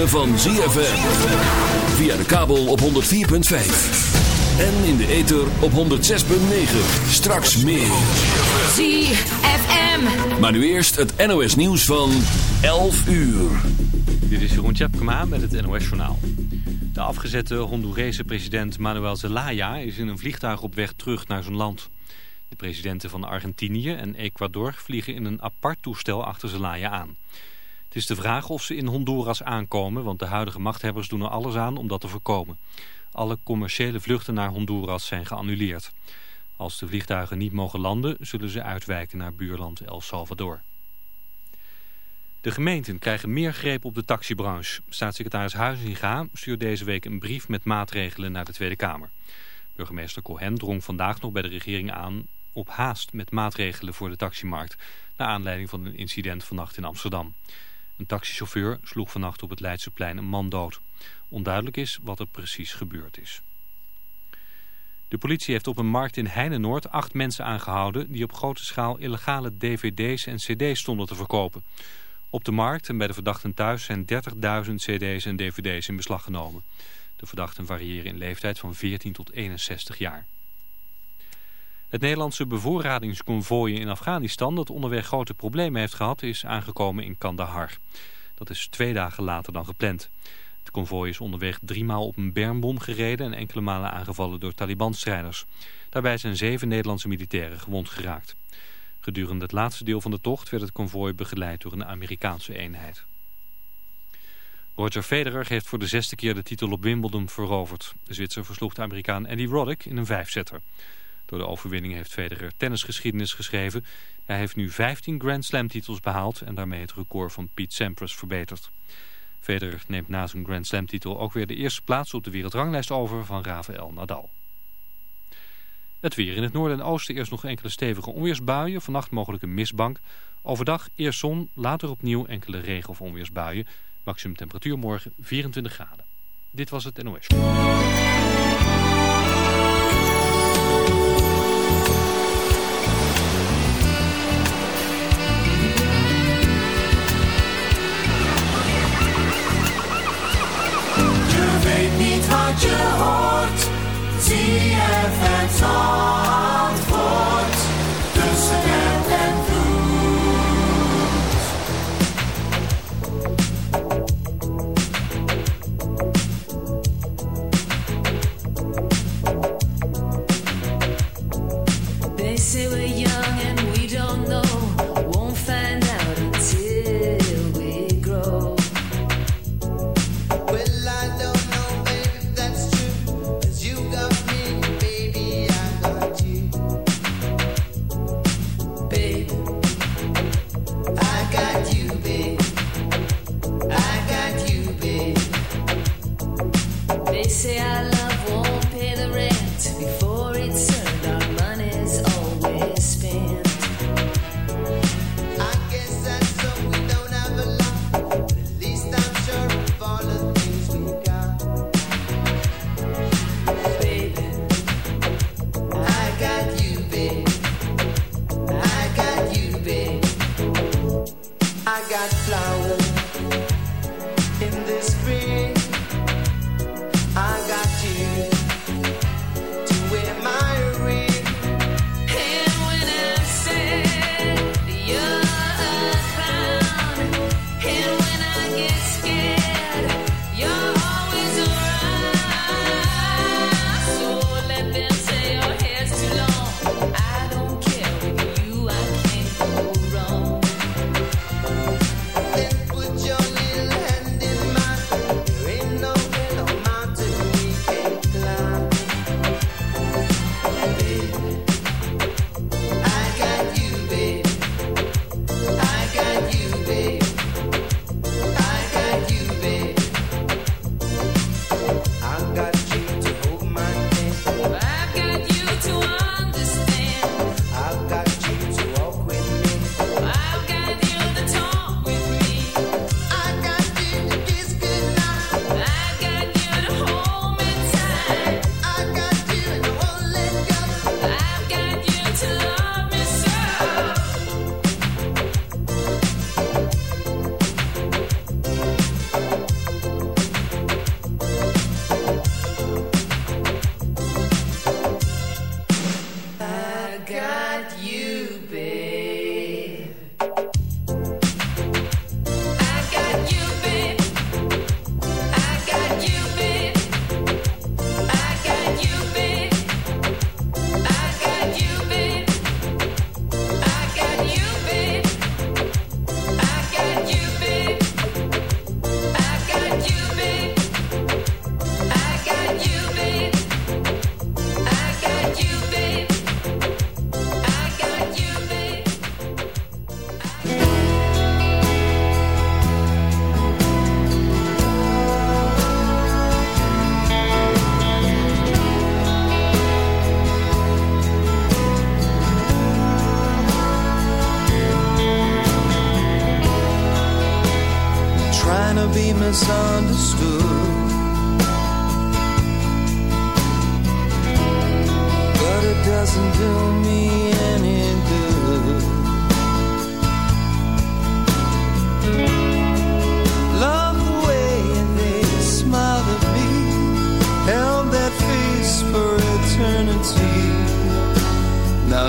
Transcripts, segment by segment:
ritme van ZFM. Via de kabel op 104.5. En in de ether op 106.9. Straks meer. ZFM. Maar nu eerst het NOS nieuws van 11 uur. Dit is Jeroen Tjepkema met het NOS Journaal. De afgezette Hondurese president Manuel Zelaya is in een vliegtuig op weg terug naar zijn land. De presidenten van Argentinië en Ecuador vliegen in een apart toestel achter Zelaya aan. Het is de vraag of ze in Honduras aankomen, want de huidige machthebbers doen er alles aan om dat te voorkomen. Alle commerciële vluchten naar Honduras zijn geannuleerd. Als de vliegtuigen niet mogen landen, zullen ze uitwijken naar buurland El Salvador. De gemeenten krijgen meer greep op de taxibranche. Staatssecretaris Huizinga stuurt deze week een brief met maatregelen naar de Tweede Kamer. Burgemeester Cohen drong vandaag nog bij de regering aan op haast met maatregelen voor de taximarkt... naar aanleiding van een incident vannacht in Amsterdam. Een taxichauffeur sloeg vannacht op het Leidseplein een man dood. Onduidelijk is wat er precies gebeurd is. De politie heeft op een markt in Heinenoord acht mensen aangehouden... die op grote schaal illegale dvd's en cd's stonden te verkopen. Op de markt en bij de verdachten thuis zijn 30.000 cd's en dvd's in beslag genomen. De verdachten variëren in leeftijd van 14 tot 61 jaar. Het Nederlandse bevoorradingsconvooi in Afghanistan... dat onderweg grote problemen heeft gehad, is aangekomen in Kandahar. Dat is twee dagen later dan gepland. Het konvooi is onderweg driemaal op een bermbom gereden... en enkele malen aangevallen door Taliban-strijders. Daarbij zijn zeven Nederlandse militairen gewond geraakt. Gedurende het laatste deel van de tocht werd het konvooi begeleid door een Amerikaanse eenheid. Roger Federer heeft voor de zesde keer de titel op Wimbledon veroverd. De Zwitser versloeg de Amerikaan Eddie Roddick in een vijfzetter. Door de overwinning heeft Federer tennisgeschiedenis geschreven. Hij heeft nu 15 Grand Slam titels behaald en daarmee het record van Pete Sampras verbeterd. Federer neemt na zijn Grand Slam titel ook weer de eerste plaats op de wereldranglijst over van Rafael Nadal. Het weer in het noorden en oosten eerst nog enkele stevige onweersbuien. Vannacht mogelijk een mistbank. Overdag eerst zon, later opnieuw enkele regen- of onweersbuien. Maximum temperatuur morgen 24 graden. Dit was het NOS. song.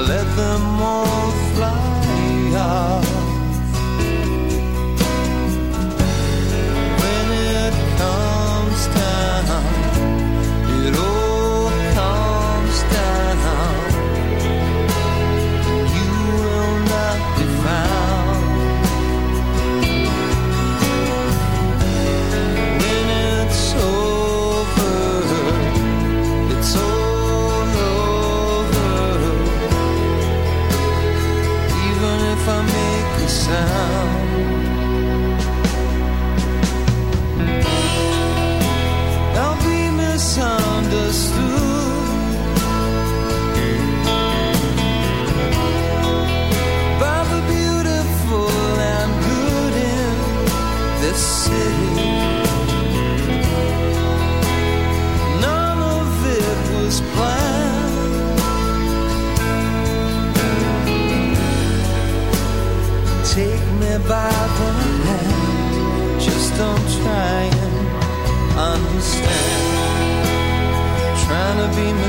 let them all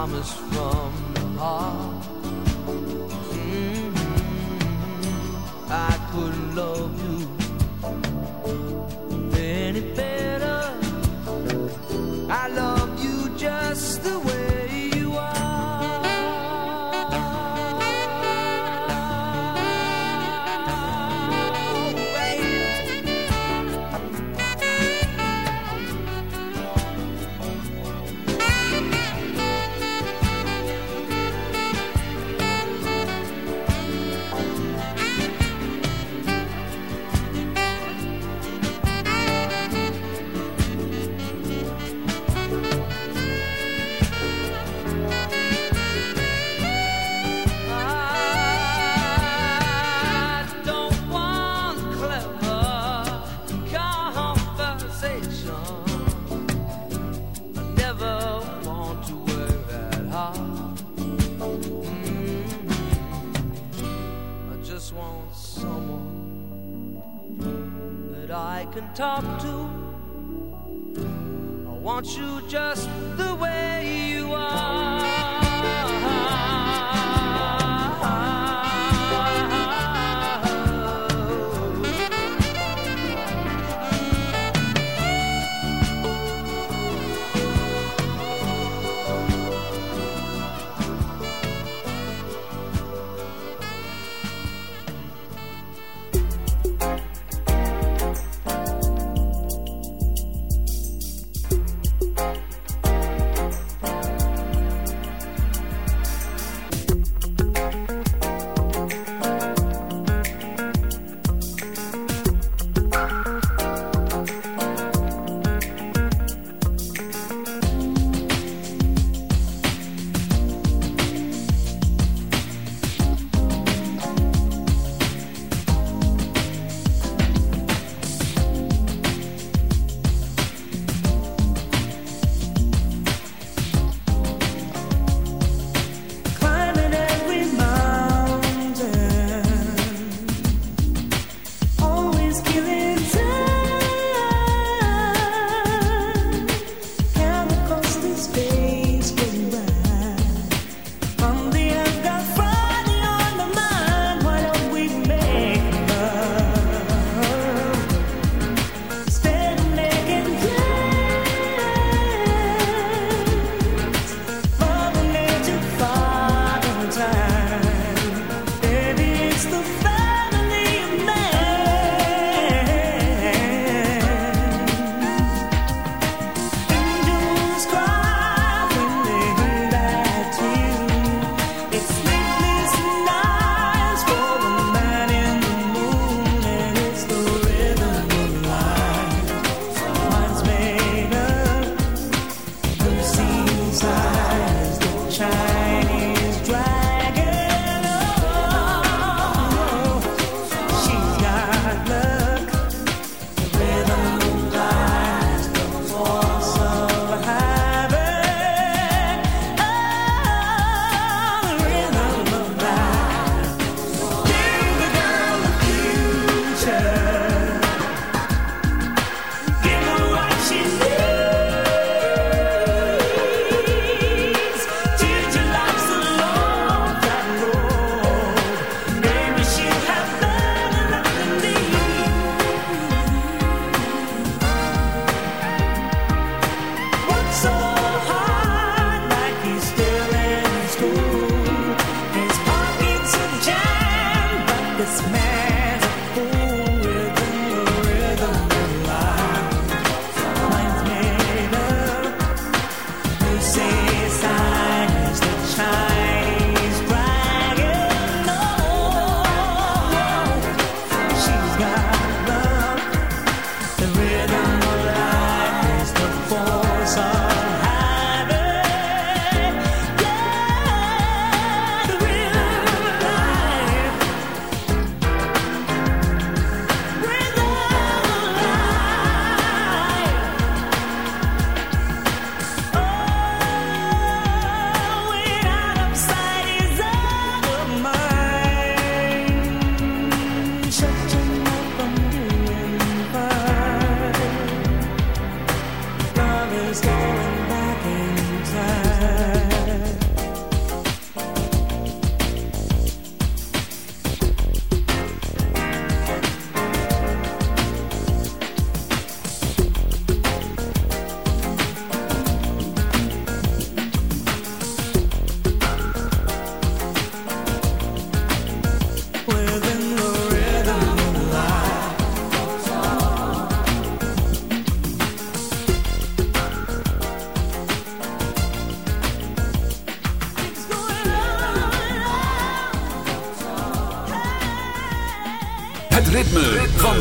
promise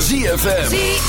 ZFM.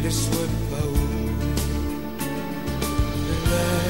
it is what I.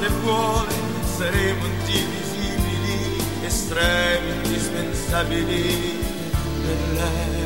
Se vuole. Saremo indivisibili, estremi, indispensabili per lei.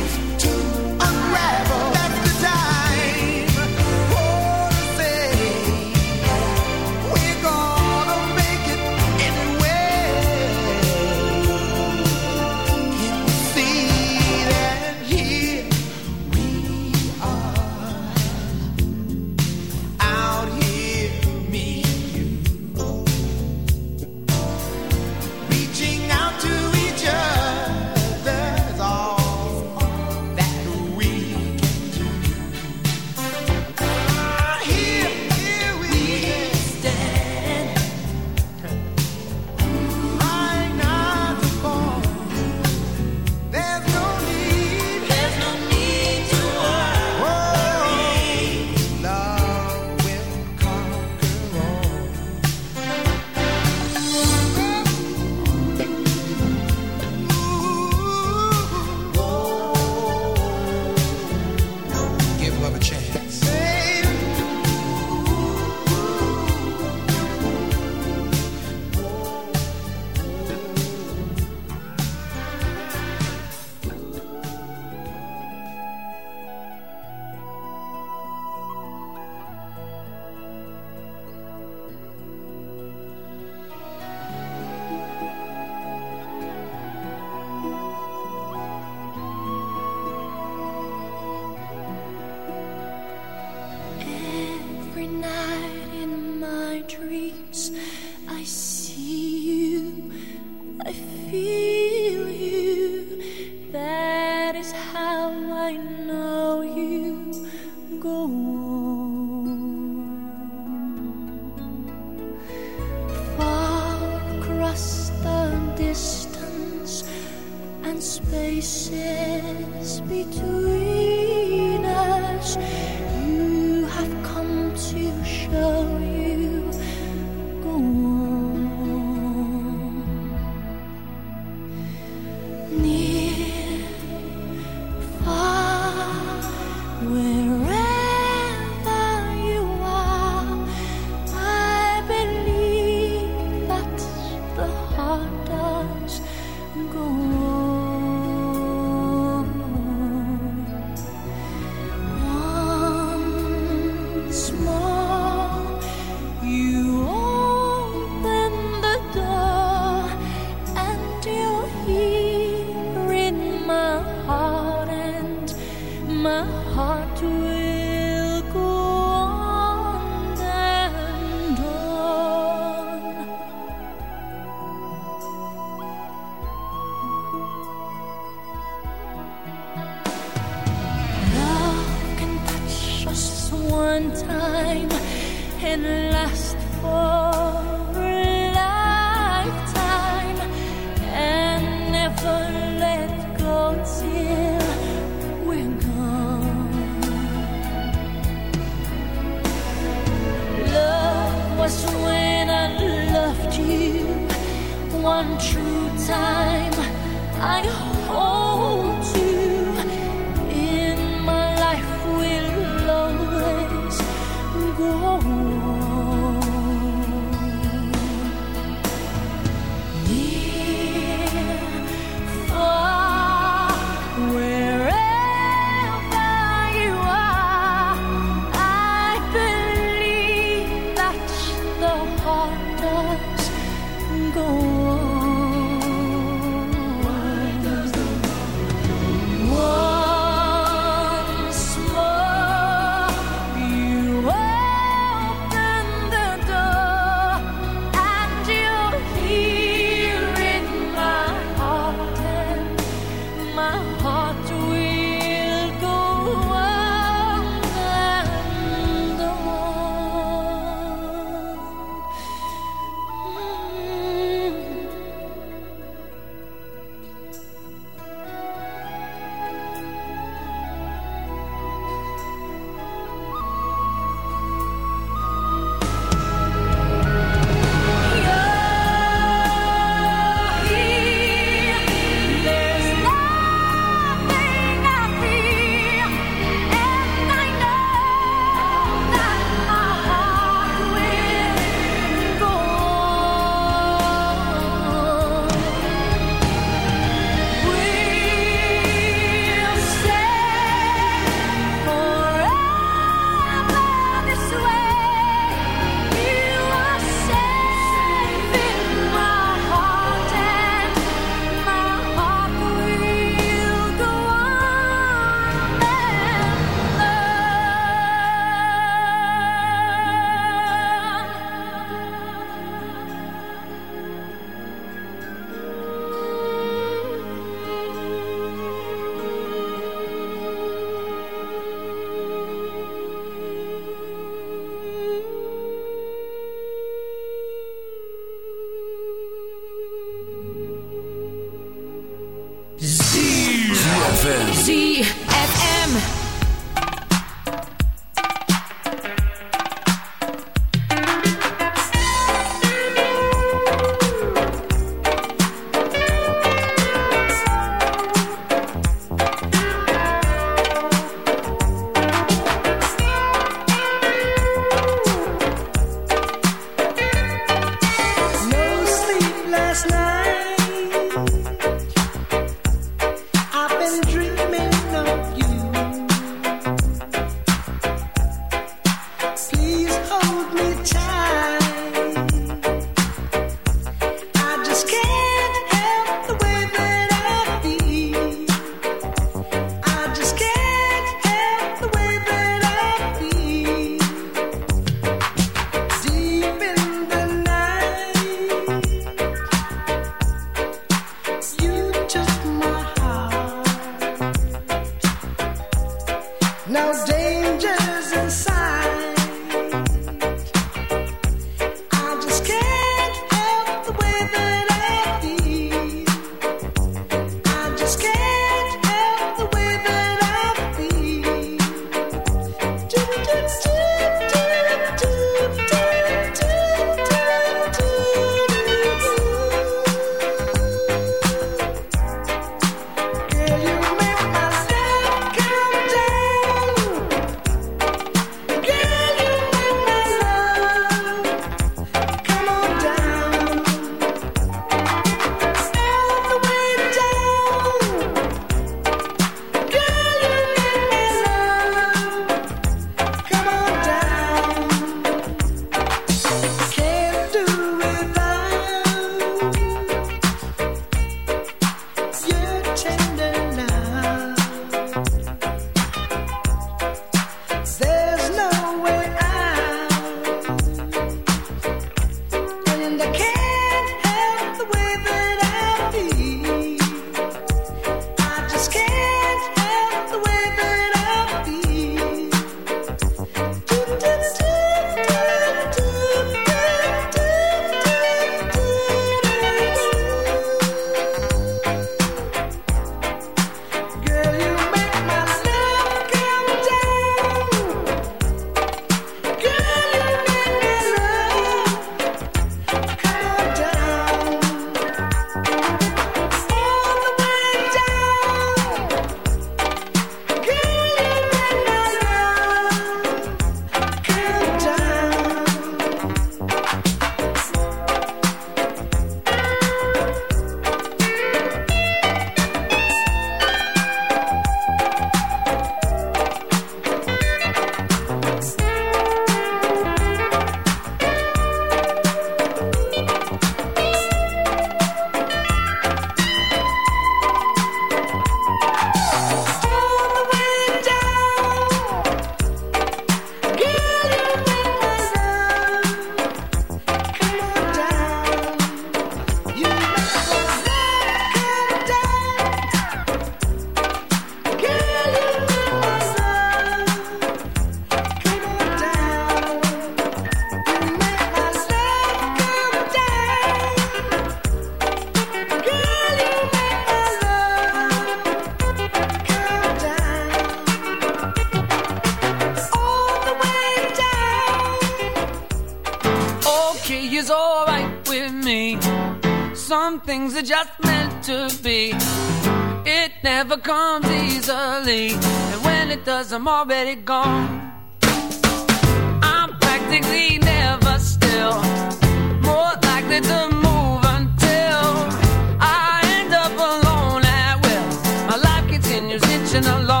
in a long